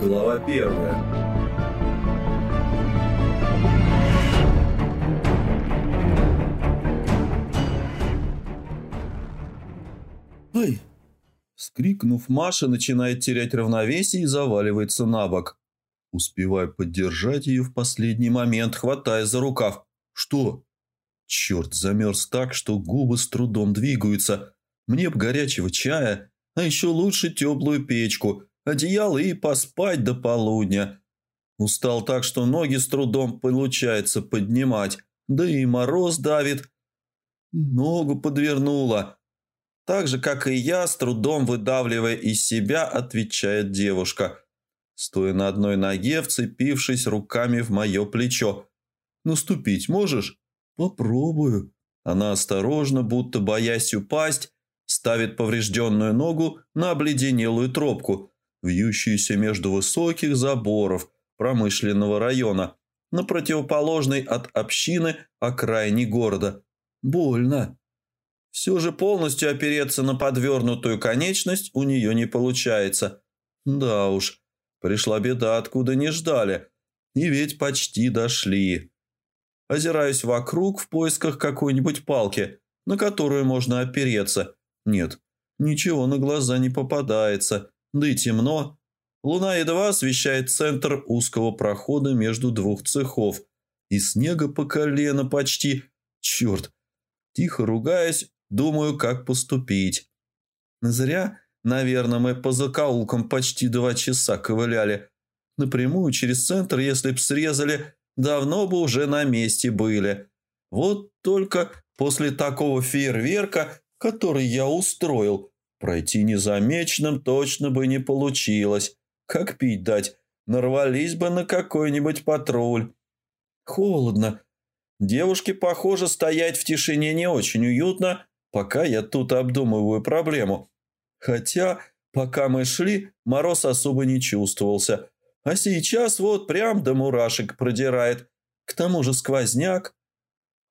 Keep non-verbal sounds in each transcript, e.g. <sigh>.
Глава первая. «Ай!» Скрикнув, Маша начинает терять равновесие и заваливается на бок. Успеваю поддержать ее в последний момент, хватая за рукав. «Что?» Черт, замерз так, что губы с трудом двигаются. Мне б горячего чая, а еще лучше теплую печку, одеяло и поспать до полудня. Устал так, что ноги с трудом получается поднимать, да и мороз давит. Ногу подвернула. Так же, как и я, с трудом выдавливая из себя, отвечает девушка, стоя на одной ноге, вцепившись руками в мое плечо. «Наступить можешь?» «Попробую». Она осторожно, будто боясь упасть, ставит поврежденную ногу на обледенелую тропку, вьющуюся между высоких заборов промышленного района, на противоположной от общины окраине города. Больно. Все же полностью опереться на подвернутую конечность у нее не получается. Да уж, пришла беда, откуда не ждали. И ведь почти дошли. Озираюсь вокруг в поисках какой-нибудь палки, на которую можно опереться. Нет, ничего на глаза не попадается, да и темно. Луна едва освещает центр узкого прохода между двух цехов. И снега по колено почти. Черт. Тихо ругаясь, думаю, как поступить. Зря, наверное, мы по закоулкам почти два часа ковыляли. Напрямую через центр, если б срезали, давно бы уже на месте были. Вот только после такого фейерверка, который я устроил, пройти незамеченным точно бы не получилось. Как пить дать? Нарвались бы на какой-нибудь патруль. Холодно. Девушке, похоже, стоять в тишине не очень уютно, пока я тут обдумываю проблему. Хотя, пока мы шли, мороз особо не чувствовался. А сейчас вот прям до мурашек продирает. К тому же сквозняк.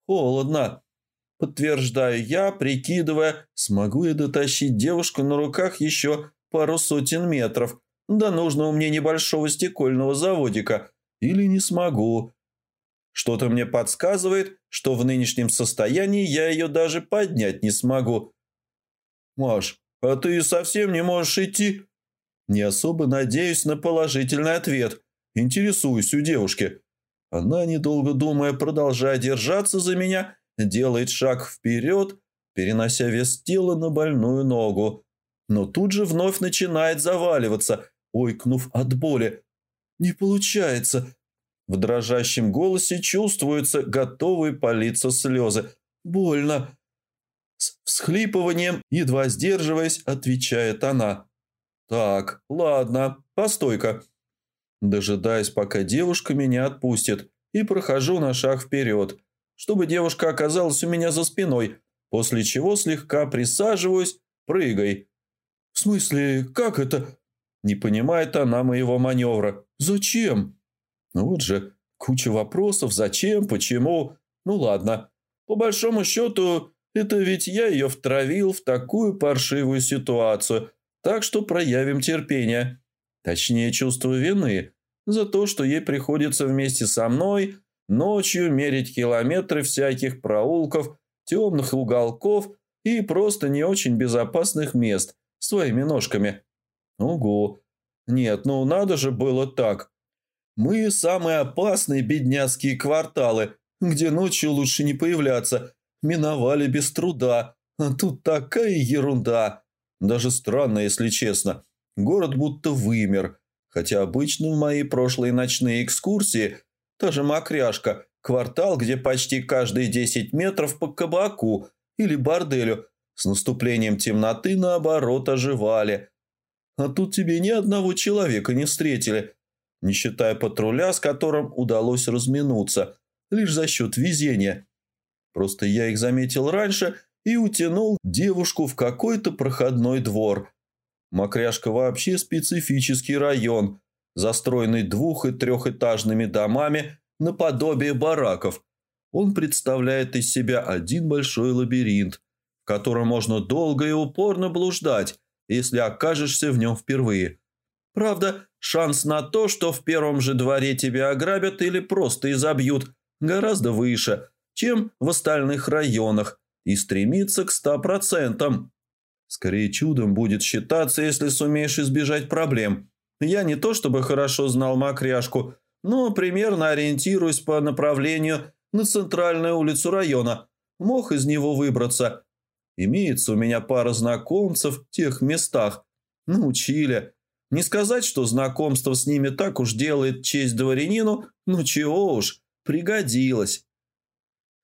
Холодно. Подтверждаю я, прикидывая, смогу я дотащить девушку на руках еще пару сотен метров до нужного мне небольшого стекольного заводика. Или не смогу. Что-то мне подсказывает, что в нынешнем состоянии я ее даже поднять не смогу. «Маш, а ты совсем не можешь идти?» Не особо надеюсь на положительный ответ. Интересуюсь у девушки. Она, недолго думая, продолжая держаться за меня, делает шаг вперед, перенося вес тела на больную ногу. Но тут же вновь начинает заваливаться, ойкнув от боли. «Не получается!» В дрожащем голосе чувствуются готовые палиться слезы. «Больно!» С всхлипыванием, едва сдерживаясь, отвечает она. «Так, ладно, постой-ка». Дожидаясь, пока девушка меня отпустит, и прохожу на шаг вперед, чтобы девушка оказалась у меня за спиной, после чего слегка присаживаюсь, прыгай. «В смысле, как это?» Не понимает она моего маневра. «Зачем?» Ну вот же, куча вопросов, зачем, почему. Ну ладно. По большому счету, это ведь я ее втравил в такую паршивую ситуацию, так что проявим терпение. Точнее, чувство вины за то, что ей приходится вместе со мной ночью мерить километры всяких проулков, темных уголков и просто не очень безопасных мест своими ножками. Ого! Нет, ну надо же было так. Мы самые опасные бедняцкие кварталы, где ночью лучше не появляться, миновали без труда. А тут такая ерунда. Даже странно, если честно. Город будто вымер. Хотя обычно в мои прошлые ночные экскурсии та же Макряшка, квартал, где почти каждые 10 метров по кабаку или борделю, с наступлением темноты наоборот оживали. А тут тебе ни одного человека не встретили, не считая патруля, с которым удалось разминуться, лишь за счет везения. Просто я их заметил раньше и утянул девушку в какой-то проходной двор. Мокряшка вообще специфический район, застроенный двух- и трехэтажными домами наподобие бараков. Он представляет из себя один большой лабиринт, в котором можно долго и упорно блуждать, если окажешься в нем впервые. Правда, шанс на то, что в первом же дворе тебя ограбят или просто изобьют, гораздо выше, чем в остальных районах, и стремится к ста процентам. Скорее чудом будет считаться, если сумеешь избежать проблем. Я не то чтобы хорошо знал Макряшку, но примерно ориентируюсь по направлению на центральную улицу района. Мог из него выбраться. Имеется у меня пара знакомцев в тех местах. Научили. Не сказать, что знакомство с ними так уж делает честь дворянину, но чего уж, пригодилось.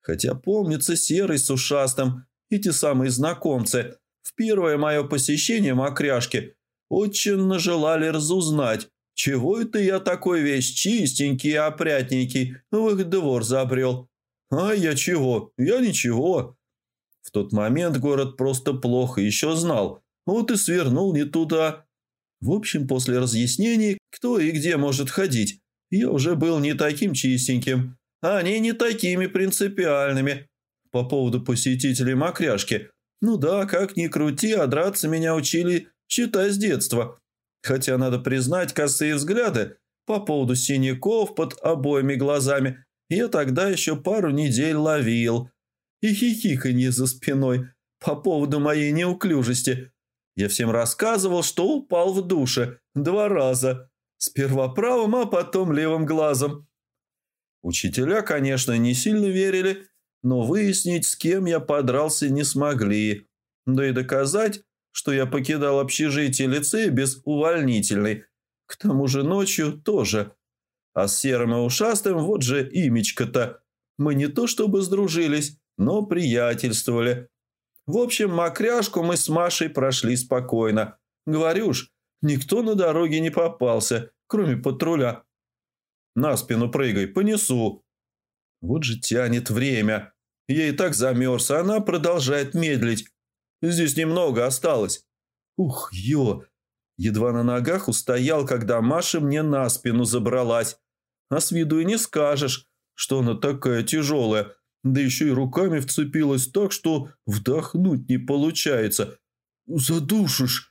Хотя помнится серый с ушастым, эти самые знакомцы, в первое мое посещение Макряшки очень нажелали разузнать, чего это я такой весь чистенький и опрятненький в их двор забрел. А я чего? Я ничего. В тот момент город просто плохо еще знал, вот и свернул не туда. В общем, после разъяснений, кто и где может ходить, я уже был не таким чистеньким, они не такими принципиальными. По поводу посетителей Макряшки. Ну да, как ни крути, а драться меня учили, считай, с детства. Хотя, надо признать, косые взгляды по поводу синяков под обоими глазами я тогда еще пару недель ловил. И хихиканье за спиной по поводу моей неуклюжести. Я всем рассказывал, что упал в душе два раза. Сперва правым, а потом левым глазом. Учителя, конечно, не сильно верили, но выяснить, с кем я подрался, не смогли. Да и доказать, что я покидал общежитие лицея без увольнительной. К тому же ночью тоже. А с серым и ушастым вот же имечко-то. Мы не то чтобы сдружились, но приятельствовали. В общем, мокряшку мы с Машей прошли спокойно. Говорю ж, никто на дороге не попался, кроме патруля. На спину прыгай, понесу. Вот же тянет время. Я и так замерз, а она продолжает медлить. Здесь немного осталось. Ух, ё! Едва на ногах устоял, когда Маша мне на спину забралась. А с виду и не скажешь, что она такая тяжелая. Да еще и руками вцепилась так, что вдохнуть не получается. Задушишь.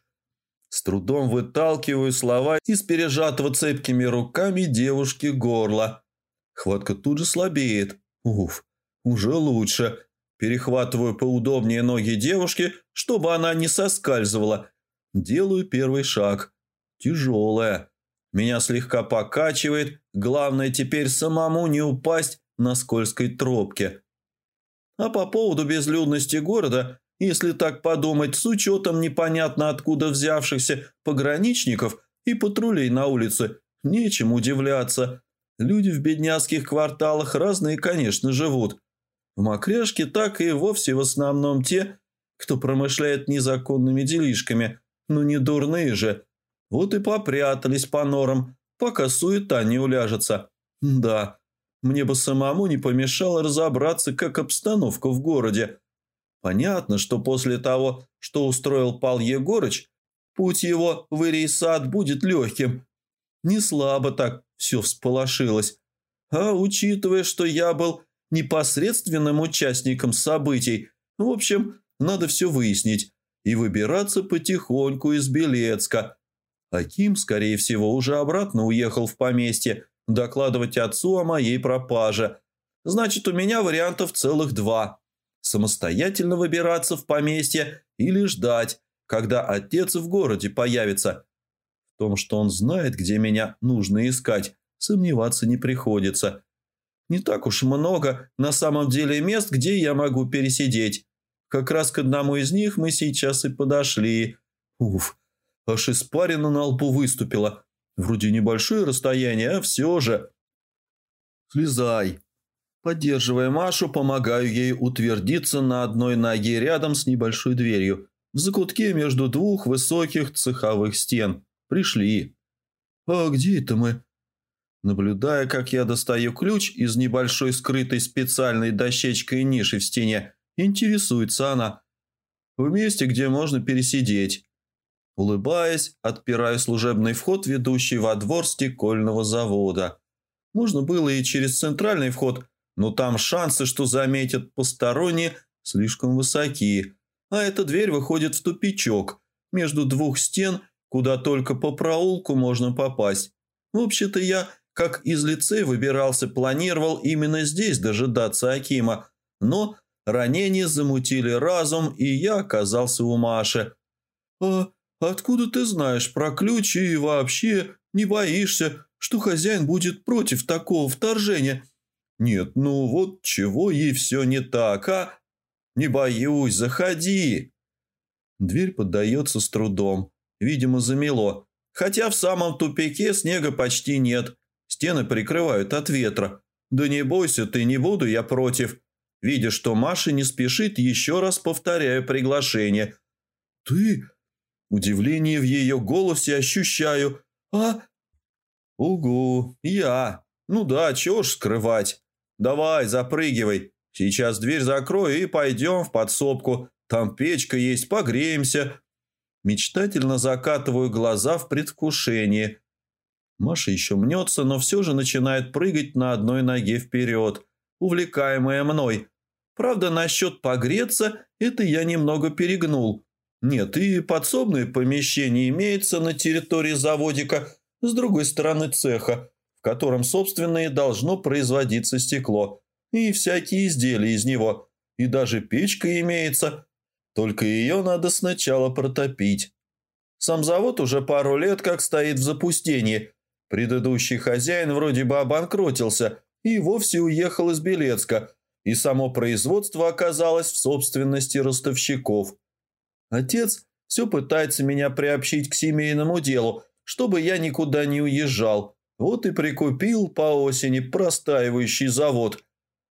С трудом выталкиваю слова из пережатого цепкими руками девушки горла. Хватка тут же слабеет. Уф, уже лучше. Перехватываю поудобнее ноги девушки, чтобы она не соскальзывала. Делаю первый шаг. Тяжелая. Меня слегка покачивает. Главное теперь самому не упасть на скользкой тропке. А по поводу безлюдности города, если так подумать, с учетом непонятно откуда взявшихся пограничников и патрулей на улице, нечем удивляться. Люди в бедняцких кварталах разные, конечно, живут. В Макряшке так и вовсе в основном те, кто промышляет незаконными делишками, но не дурные же. Вот и попрятались по норам, пока суета не уляжется. Да, мне бы самому не помешало разобраться, как обстановка в городе. Понятно, что после того, что устроил Пал Егорыч, путь его в Ирий-сад будет легким. Не слабо так все всполошилось. А учитывая, что я был непосредственным участником событий, в общем, надо все выяснить и выбираться потихоньку из Белецка. Аким, скорее всего, уже обратно уехал в поместье докладывать отцу о моей пропаже. Значит, у меня вариантов целых два. Самостоятельно выбираться в поместье или ждать, когда отец в городе появится том, что он знает, где меня нужно искать, сомневаться не приходится. Не так уж много на самом деле мест, где я могу пересидеть. Как раз к одному из них мы сейчас и подошли. Уф, аж испарина на лбу выступила. Вроде небольшое расстояние, а все же. Слезай. Поддерживая Машу, помогаю ей утвердиться на одной ноге рядом с небольшой дверью, в закутке между двух высоких цеховых стен. Пришли. А где это мы? Наблюдая, как я достаю ключ из небольшой скрытой специальной дощечкой ниши в стене, интересуется она. В месте, где можно пересидеть. Улыбаясь, отпираю служебный вход, ведущий во двор стекольного завода. Можно было и через центральный вход, но там шансы, что заметят посторонние, слишком высоки. а эта дверь выходит в тупичок между двух стен, куда только по проулку можно попасть. Вообще-то я, как из лицея выбирался, планировал именно здесь дожидаться Акима, но ранения замутили разум, и я оказался у Маши. «А откуда ты знаешь про ключи и вообще не боишься, что хозяин будет против такого вторжения?» «Нет, ну вот чего ей все не так, а?» «Не боюсь, заходи!» Дверь поддается с трудом. Видимо, замело. Хотя в самом тупике снега почти нет. Стены прикрывают от ветра. Да не бойся ты, не буду я против. Видя, что Маша не спешит, еще раз повторяю приглашение. «Ты?» Удивление в ее голосе ощущаю. «А?» «Угу, я. Ну да, чего ж скрывать. Давай, запрыгивай. Сейчас дверь закрою и пойдем в подсобку. Там печка есть, погреемся». Мечтательно закатываю глаза в предвкушении. Маша еще мнется, но все же начинает прыгать на одной ноге вперед, увлекаемая мной. Правда, насчет погреться это я немного перегнул. Нет, и подсобное помещение имеется на территории заводика с другой стороны цеха, в котором, собственно, и должно производиться стекло, и всякие изделия из него, и даже печка имеется, только ее надо сначала протопить. Сам завод уже пару лет как стоит в запустении. Предыдущий хозяин вроде бы обанкротился и вовсе уехал из Белецка, и само производство оказалось в собственности ростовщиков – Отец все пытается меня приобщить к семейному делу, чтобы я никуда не уезжал. Вот и прикупил по осени простаивающий завод.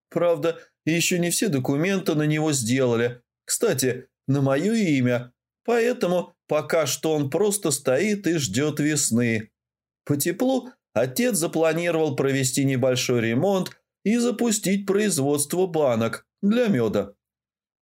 Правда, еще не все документы на него сделали. Кстати, на мое имя. Поэтому пока что он просто стоит и ждет весны. По теплу отец запланировал провести небольшой ремонт и запустить производство банок для меда.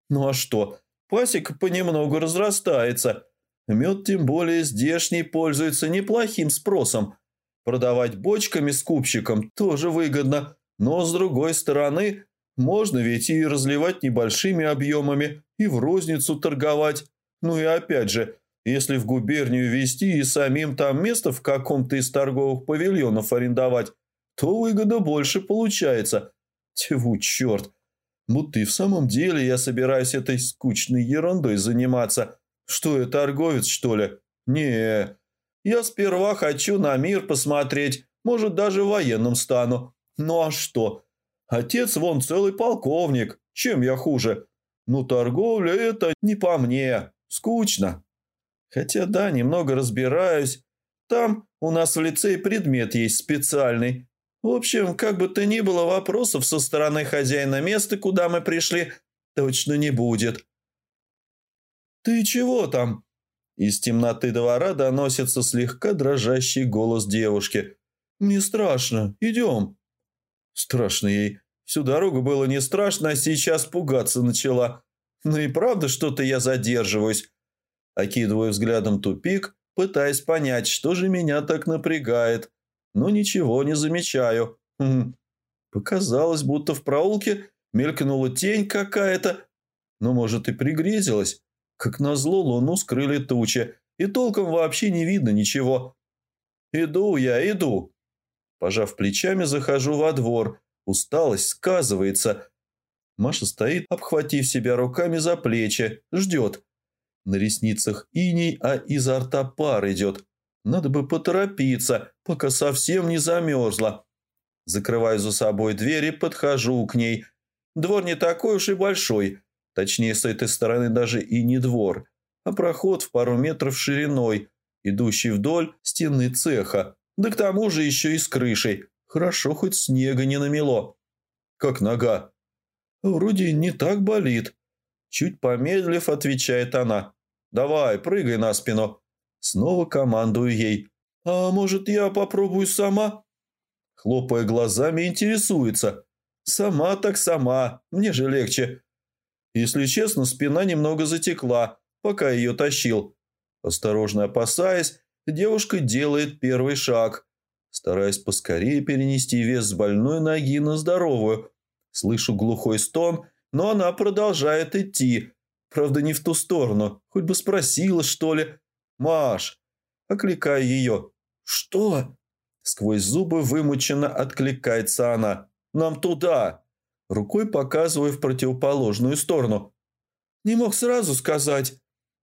Ну а что, Пасека понемногу разрастается. Мед, тем более здешний, пользуется неплохим спросом. Продавать бочками с купщиком тоже выгодно, но с другой стороны, можно ведь и разливать небольшими объемами, и в розницу торговать. Ну и опять же, если в губернию везти и самим там место в каком-то из торговых павильонов арендовать, то выгода больше получается. Тьфу, черт, Будто и в самом деле я собираюсь этой скучной ерундой заниматься. Что я, торговец, что ли? не Я сперва хочу на мир посмотреть, может, даже военным стану. Ну а что? Отец вон целый полковник. Чем я хуже? Ну, торговля – это не по мне. Скучно. Хотя да, немного разбираюсь. Там у нас в лицее предмет есть специальный. В общем, как бы то ни было, вопросов со стороны хозяина места, куда мы пришли, точно не будет. «Ты чего там?» Из темноты двора доносится слегка дрожащий голос девушки. «Мне страшно. Идем». Страшно ей. Всю дорогу было не страшно, а сейчас пугаться начала. Ну и правда что-то я задерживаюсь. Окидываю взглядом тупик, пытаясь понять, что же меня так напрягает но ничего не замечаю. Хм. Показалось, будто в проулке мелькнула тень какая-то. Но, может, и пригрезилась. Как назло луну скрыли тучи, и толком вообще не видно ничего. «Иду я, иду!» Пожав плечами, захожу во двор. Усталость сказывается. Маша стоит, обхватив себя руками за плечи, ждет. На ресницах иней, а изо рта пар идет. Надо бы поторопиться, пока совсем не замерзла. Закрываю за собой дверь и подхожу к ней. Двор не такой уж и большой. Точнее, с этой стороны даже и не двор, а проход в пару метров шириной, идущий вдоль стены цеха. Да к тому же еще и с крышей. Хорошо, хоть снега не намело. Как нога. Вроде не так болит. Чуть помедлив, отвечает она. «Давай, прыгай на спину». Снова командую ей. «А может, я попробую сама?» Хлопая глазами, интересуется. «Сама так сама, мне же легче». Если честно, спина немного затекла, пока ее тащил. Осторожно опасаясь, девушка делает первый шаг, стараясь поскорее перенести вес с больной ноги на здоровую. Слышу глухой стон, но она продолжает идти. Правда, не в ту сторону. Хоть бы спросила, что ли. «Маш!» Окликаю ее. «Что?» Сквозь зубы вымученно откликается она. «Нам туда!» Рукой показываю в противоположную сторону. «Не мог сразу сказать!»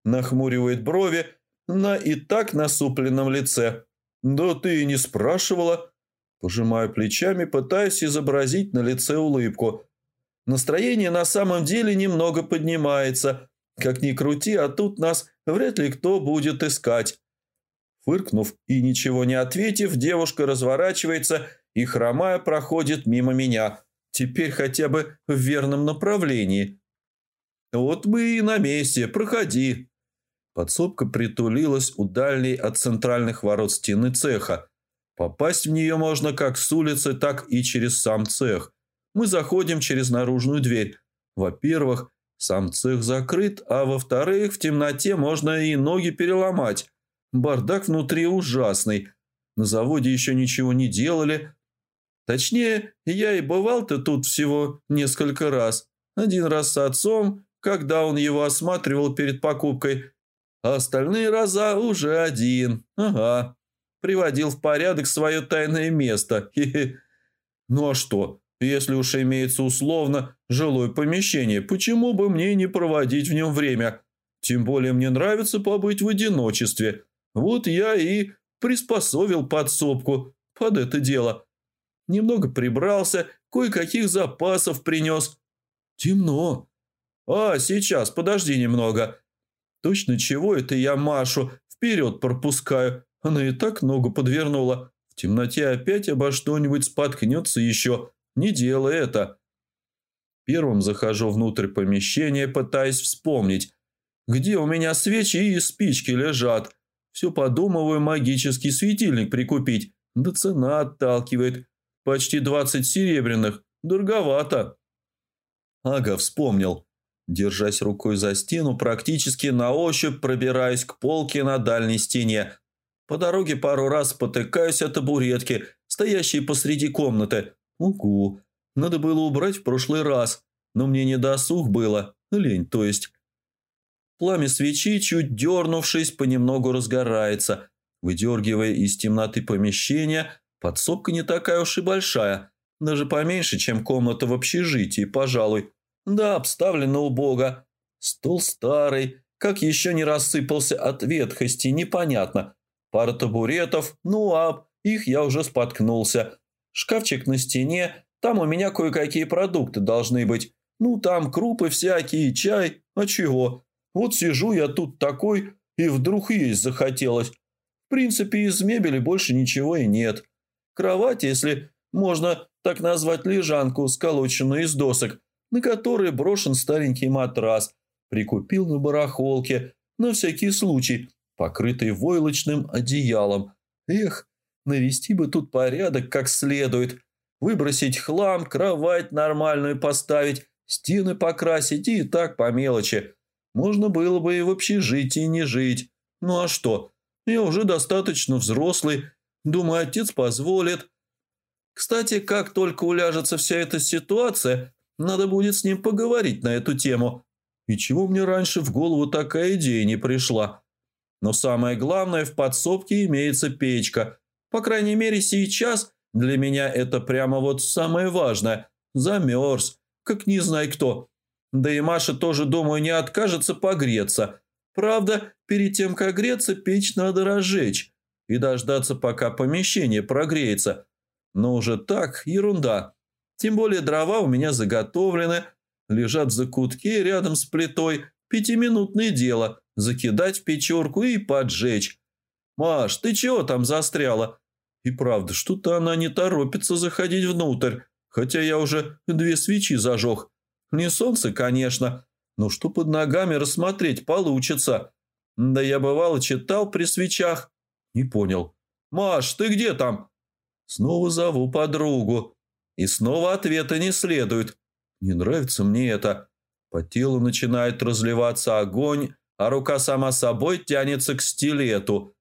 Нахмуривает брови на и так насупленном лице. «Да ты и не спрашивала!» Пожимаю плечами, пытаясь изобразить на лице улыбку. Настроение на самом деле немного поднимается. Как ни крути, а тут нас вряд ли кто будет искать. Фыркнув и ничего не ответив, девушка разворачивается и, хромая, проходит мимо меня. Теперь хотя бы в верном направлении. «Вот мы и на месте. Проходи». Подсобка притулилась у дальней от центральных ворот стены цеха. Попасть в нее можно как с улицы, так и через сам цех. Мы заходим через наружную дверь. Во-первых, сам цех закрыт, а во-вторых, в темноте можно и ноги переломать. Бардак внутри ужасный. На заводе еще ничего не делали. Точнее, я и бывал-то тут всего несколько раз. Один раз с отцом, когда он его осматривал перед покупкой, а остальные раза уже один. Ага. Приводил в порядок свое тайное место. <laughs> Хе -хе. Ну а что? Если уж имеется условно жилое помещение, почему бы мне не проводить в нем время? Тем более мне нравится побыть в одиночестве. Вот я и приспособил подсобку под это дело. Немного прибрался, кое-каких запасов принес. Темно. А, сейчас, подожди немного. Точно чего это я Машу вперед пропускаю? Она и так ногу подвернула. В темноте опять обо что-нибудь споткнется еще. Не делай это. Первым захожу внутрь помещения, пытаясь вспомнить, где у меня свечи и спички лежат. Все подумываю магический светильник прикупить. Да цена отталкивает. Почти двадцать серебряных. Дороговато. Ага, вспомнил. Держась рукой за стену, практически на ощупь пробираюсь к полке на дальней стене. По дороге пару раз потыкаюсь от табуретки, стоящей посреди комнаты. Угу. Надо было убрать в прошлый раз, но мне не досуг было. Лень, то есть. Пламя свечи, чуть дернувшись, понемногу разгорается, выдергивая из темноты помещения. Подсобка не такая уж и большая, даже поменьше, чем комната в общежитии, пожалуй. Да, обставлена убого. Стол старый, как еще не рассыпался от ветхости, непонятно. Пара табуретов, ну а их я уже споткнулся. Шкафчик на стене, там у меня кое-какие продукты должны быть. Ну, там крупы всякие, чай. А чего? Вот сижу я тут такой, и вдруг есть захотелось. В принципе, из мебели больше ничего и нет. Кровать, если можно так назвать лежанку, сколоченную из досок, на которой брошен старенький матрас. Прикупил на барахолке, на всякий случай, покрытый войлочным одеялом. Эх, Навести бы тут порядок как следует. Выбросить хлам, кровать нормальную поставить, стены покрасить и так по мелочи. Можно было бы и в общежитии не жить. Ну а что? Я уже достаточно взрослый. Думаю, отец позволит. Кстати, как только уляжется вся эта ситуация, надо будет с ним поговорить на эту тему. И чего мне раньше в голову такая идея не пришла? Но самое главное, в подсобке имеется печка – по крайней мере, сейчас для меня это прямо вот самое важное. Замерз, как не знаю кто. Да и Маша тоже, думаю, не откажется погреться. Правда, перед тем, как греться, печь надо разжечь и дождаться, пока помещение прогреется. Но уже так, ерунда. Тем более дрова у меня заготовлены, лежат в закутке рядом с плитой. Пятиминутное дело – закидать в печерку и поджечь. «Маш, ты чего там застряла?» И правда, что-то она не торопится заходить внутрь, хотя я уже две свечи зажег. Не солнце, конечно, но что под ногами рассмотреть получится. Да я бывало читал при свечах. Не понял. «Маш, ты где там?» Снова зову подругу. И снова ответа не следует. Не нравится мне это. По телу начинает разливаться огонь, а рука сама собой тянется к стилету.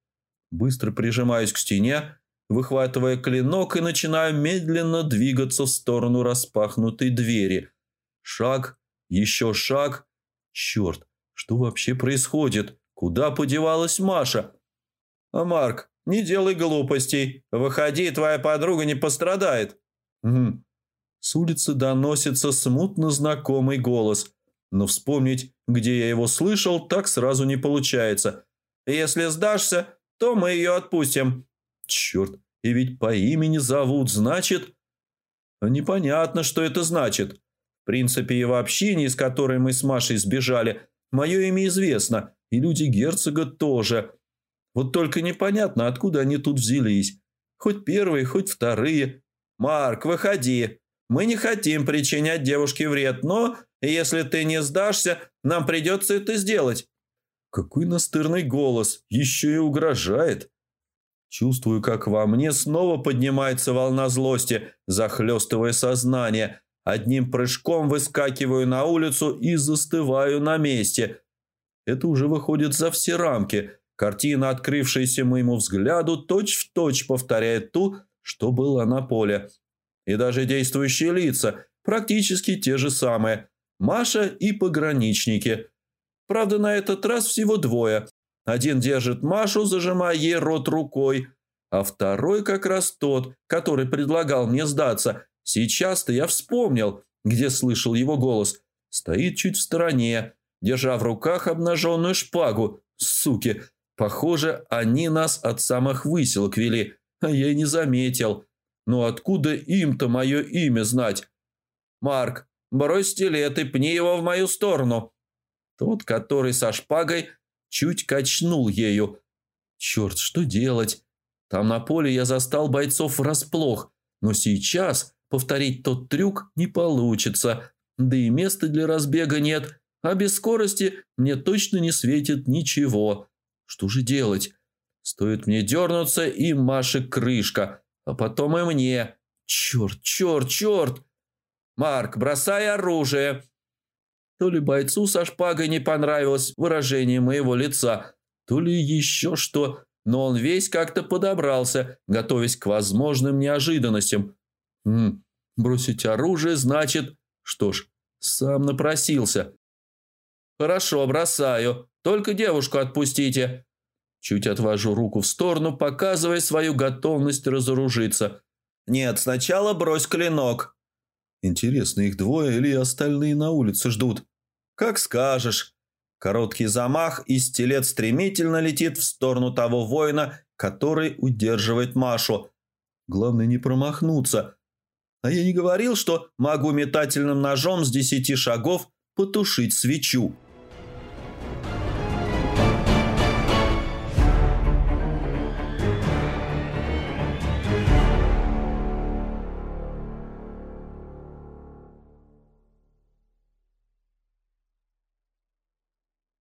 Быстро прижимаюсь к стене, выхватывая клинок и начинаю медленно двигаться в сторону распахнутой двери. Шаг, еще шаг. Черт, Что вообще происходит? Куда подевалась Маша? А Марк, не делай глупостей. Выходи, твоя подруга не пострадает. Угу. С улицы доносится смутно знакомый голос. Но вспомнить, где я его слышал, так сразу не получается. Если сдашься, то мы ее отпустим. Черт, и ведь по имени зовут, значит... Непонятно, что это значит. В принципе, и в общине, из которой мы с Машей сбежали, мое имя известно, и люди герцога тоже. Вот только непонятно, откуда они тут взялись. Хоть первые, хоть вторые. «Марк, выходи. Мы не хотим причинять девушке вред, но если ты не сдашься, нам придется это сделать». Какой настырный голос, еще и угрожает. Чувствую, как во мне снова поднимается волна злости, захлестывая сознание. Одним прыжком выскакиваю на улицу и застываю на месте. Это уже выходит за все рамки. Картина, открывшаяся моему взгляду, точь-в-точь точь повторяет ту, что была на поле. И даже действующие лица практически те же самые. Маша и пограничники. Правда, на этот раз всего двое. Один держит Машу, зажимая ей рот рукой, а второй как раз тот, который предлагал мне сдаться. Сейчас-то я вспомнил, где слышал его голос. Стоит чуть в стороне, держа в руках обнаженную шпагу. Суки, похоже, они нас от самых выселок вели, а я и не заметил. Но ну откуда им-то мое имя знать? Марк, брось стилет и пни его в мою сторону. Тот, который со шпагой, чуть качнул ею. Черт, что делать? Там на поле я застал бойцов врасплох, но сейчас повторить тот трюк не получится, да и места для разбега нет, а без скорости мне точно не светит ничего. Что же делать? Стоит мне дернуться, и Маше крышка, а потом и мне. Черт, черт, черт! Марк, бросай оружие! То ли бойцу со шпагой не понравилось выражение моего лица, то ли еще что, но он весь как-то подобрался, готовясь к возможным неожиданностям. М бросить оружие значит... Что ж, сам напросился. «Хорошо, бросаю. Только девушку отпустите». Чуть отвожу руку в сторону, показывая свою готовность разоружиться. «Нет, сначала брось клинок», Интересно, их двое или остальные на улице ждут? Как скажешь. Короткий замах, и стилет стремительно летит в сторону того воина, который удерживает Машу. Главное не промахнуться. А я не говорил, что могу метательным ножом с десяти шагов потушить свечу.